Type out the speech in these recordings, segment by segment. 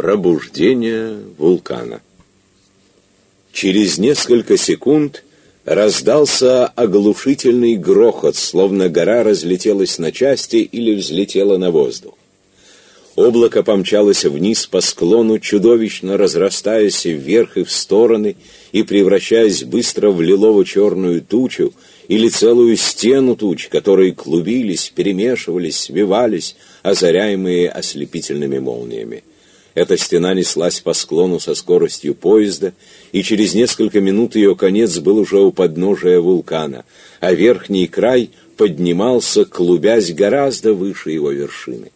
Пробуждение вулкана. Через несколько секунд раздался оглушительный грохот, словно гора разлетелась на части или взлетела на воздух. Облако помчалось вниз по склону, чудовищно разрастаясь вверх и в стороны и превращаясь быстро в лилово-черную тучу или целую стену туч, которые клубились, перемешивались, свивались, озаряемые ослепительными молниями. Эта стена неслась по склону со скоростью поезда, и через несколько минут ее конец был уже у подножия вулкана, а верхний край поднимался, клубясь гораздо выше его вершины.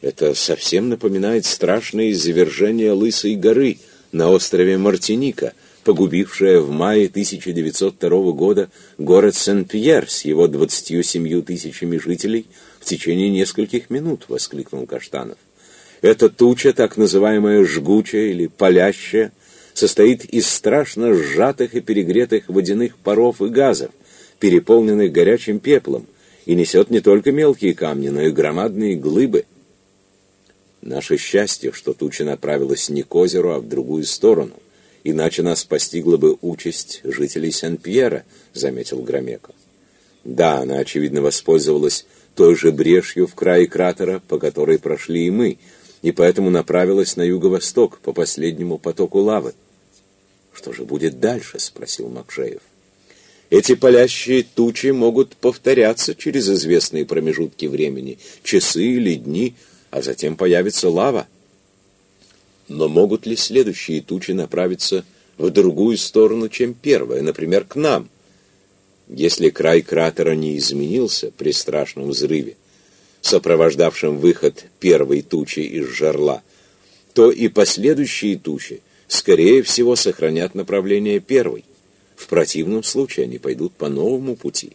Это совсем напоминает страшное извержение Лысой горы на острове Мартиника, погубившее в мае 1902 года город Сен-Пьер с его 27 тысячами жителей в течение нескольких минут, — воскликнул Каштанов. Эта туча, так называемая жгучая или палящая, состоит из страшно сжатых и перегретых водяных паров и газов, переполненных горячим пеплом, и несет не только мелкие камни, но и громадные глыбы. Наше счастье, что туча направилась не к озеру, а в другую сторону, иначе нас постигла бы участь жителей Сен-Пьера, заметил Громеко. Да, она, очевидно, воспользовалась той же брешью в крае кратера, по которой прошли и мы, и поэтому направилась на юго-восток по последнему потоку лавы. «Что же будет дальше?» — спросил Макшеев. «Эти палящие тучи могут повторяться через известные промежутки времени, часы или дни, а затем появится лава. Но могут ли следующие тучи направиться в другую сторону, чем первая, например, к нам? Если край кратера не изменился при страшном взрыве, сопровождавшим выход первой тучи из жерла, то и последующие тучи, скорее всего, сохранят направление первой. В противном случае они пойдут по новому пути.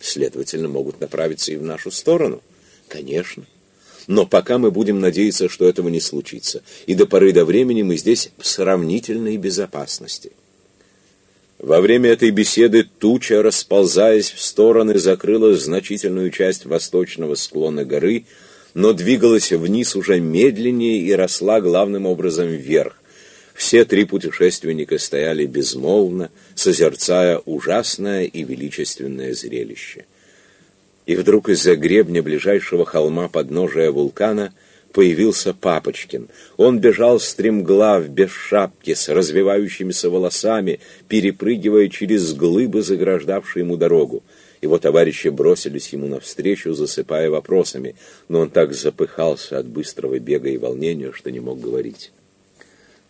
Следовательно, могут направиться и в нашу сторону. Конечно. Но пока мы будем надеяться, что этого не случится, и до поры до времени мы здесь в сравнительной безопасности. Во время этой беседы туча, расползаясь в стороны, закрыла значительную часть восточного склона горы, но двигалась вниз уже медленнее и росла главным образом вверх. Все три путешественника стояли безмолвно, созерцая ужасное и величественное зрелище. И вдруг из-за гребня ближайшего холма подножия вулкана – появился Папочкин. Он бежал стремглав, без шапки, с развивающимися волосами, перепрыгивая через глыбы, заграждавшие ему дорогу. Его товарищи бросились ему навстречу, засыпая вопросами, но он так запыхался от быстрого бега и волнения, что не мог говорить.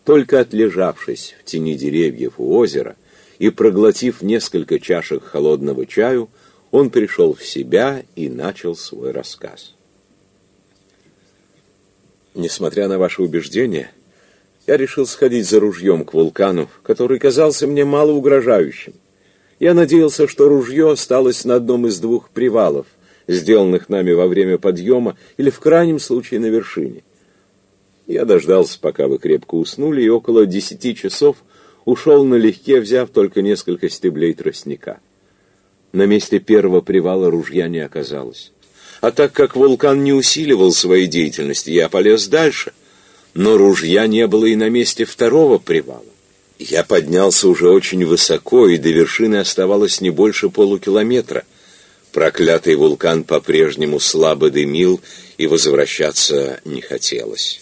Только отлежавшись в тени деревьев у озера и проглотив несколько чашек холодного чаю, он пришел в себя и начал свой рассказ. Несмотря на ваши убеждения, я решил сходить за ружьем к вулкану, который казался мне мало угрожающим. Я надеялся, что ружье осталось на одном из двух привалов, сделанных нами во время подъема или в крайнем случае на вершине. Я дождался, пока вы крепко уснули, и около десяти часов ушел налегке, взяв только несколько стеблей тростника. На месте первого привала ружья не оказалось. А так как вулкан не усиливал своей деятельности, я полез дальше. Но ружья не было и на месте второго привала. Я поднялся уже очень высоко, и до вершины оставалось не больше полукилометра. Проклятый вулкан по-прежнему слабо дымил, и возвращаться не хотелось.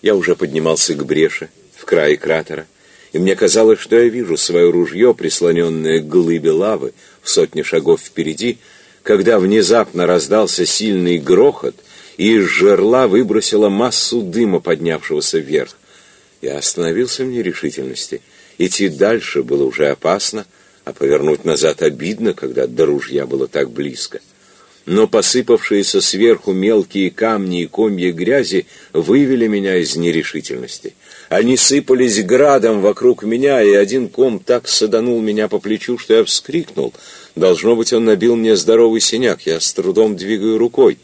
Я уже поднимался к бреше, в крае кратера, и мне казалось, что я вижу свое ружье, прислоненное к глыбе лавы, в сотне шагов впереди, когда внезапно раздался сильный грохот, и из жерла выбросило массу дыма, поднявшегося вверх. Я остановился в нерешительности. Идти дальше было уже опасно, а повернуть назад обидно, когда до ружья было так близко. Но посыпавшиеся сверху мелкие камни и комья грязи вывели меня из нерешительности. Они сыпались градом вокруг меня, и один ком так саданул меня по плечу, что я вскрикнул — Должно быть, он набил мне здоровый синяк. Я с трудом двигаю рукой.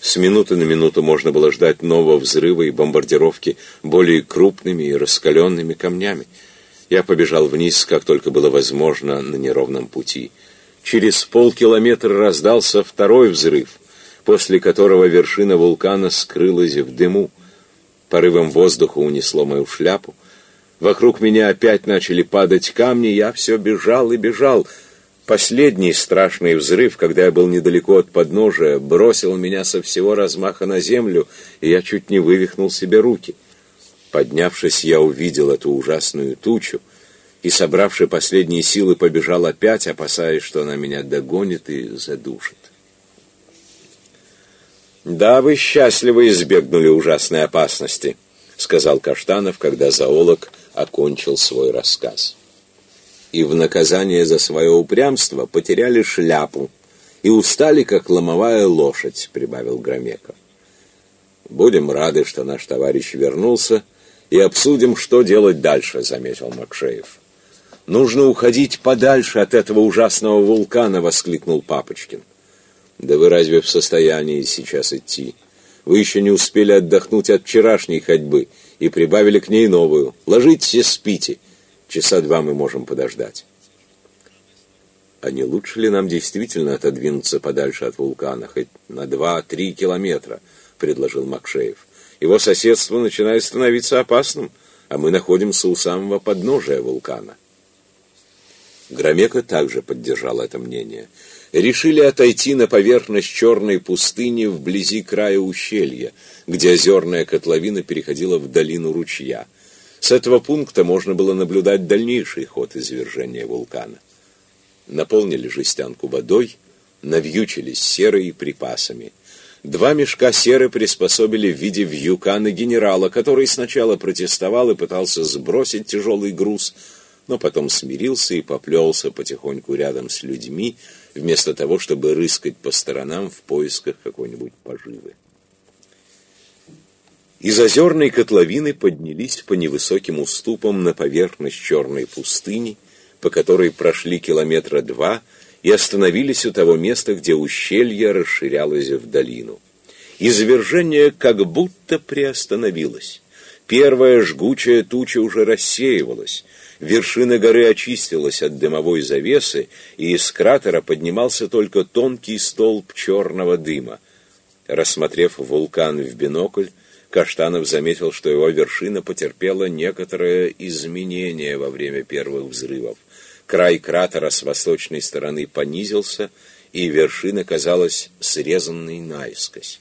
С минуты на минуту можно было ждать нового взрыва и бомбардировки более крупными и раскаленными камнями. Я побежал вниз, как только было возможно, на неровном пути. Через полкилометра раздался второй взрыв. после которого вершина вулкана скрылась в дыму. Порывом воздуха унесло мою шляпу. Вокруг меня опять начали падать камни, я все бежал и бежал. Последний страшный взрыв, когда я был недалеко от подножия, бросил меня со всего размаха на землю, и я чуть не вывихнул себе руки. Поднявшись, я увидел эту ужасную тучу, и, собравши последние силы, побежал опять, опасаясь, что она меня догонит и задушит. «Да, вы счастливо избегнули ужасной опасности», — сказал Каштанов, когда зоолог окончил свой рассказ. «И в наказание за свое упрямство потеряли шляпу и устали, как ломовая лошадь», — прибавил Громеков. «Будем рады, что наш товарищ вернулся, и обсудим, что делать дальше», — заметил Макшеев. «Нужно уходить подальше от этого ужасного вулкана», — воскликнул Папочкин. Да вы разве в состоянии сейчас идти? Вы еще не успели отдохнуть от вчерашней ходьбы и прибавили к ней новую. Ложитесь и спите. Часа два мы можем подождать. А не лучше ли нам действительно отодвинуться подальше от вулкана, хоть на два-три километра, предложил Макшеев. Его соседство начинает становиться опасным, а мы находимся у самого подножия вулкана. Громека также поддержал это мнение решили отойти на поверхность черной пустыни вблизи края ущелья, где озерная котловина переходила в долину ручья. С этого пункта можно было наблюдать дальнейший ход извержения вулкана. Наполнили жестянку водой, навьючились серой и припасами. Два мешка серы приспособили в виде вьюка на генерала, который сначала протестовал и пытался сбросить тяжелый груз, но потом смирился и поплелся потихоньку рядом с людьми, вместо того, чтобы рыскать по сторонам в поисках какой-нибудь поживы. Из озерной котловины поднялись по невысоким уступам на поверхность черной пустыни, по которой прошли километра два и остановились у того места, где ущелье расширялось в долину. Извержение как будто приостановилось. Первая жгучая туча уже рассеивалась, вершина горы очистилась от дымовой завесы, и из кратера поднимался только тонкий столб черного дыма. Рассмотрев вулкан в бинокль, Каштанов заметил, что его вершина потерпела некоторое изменение во время первых взрывов. Край кратера с восточной стороны понизился, и вершина казалась срезанной наискось.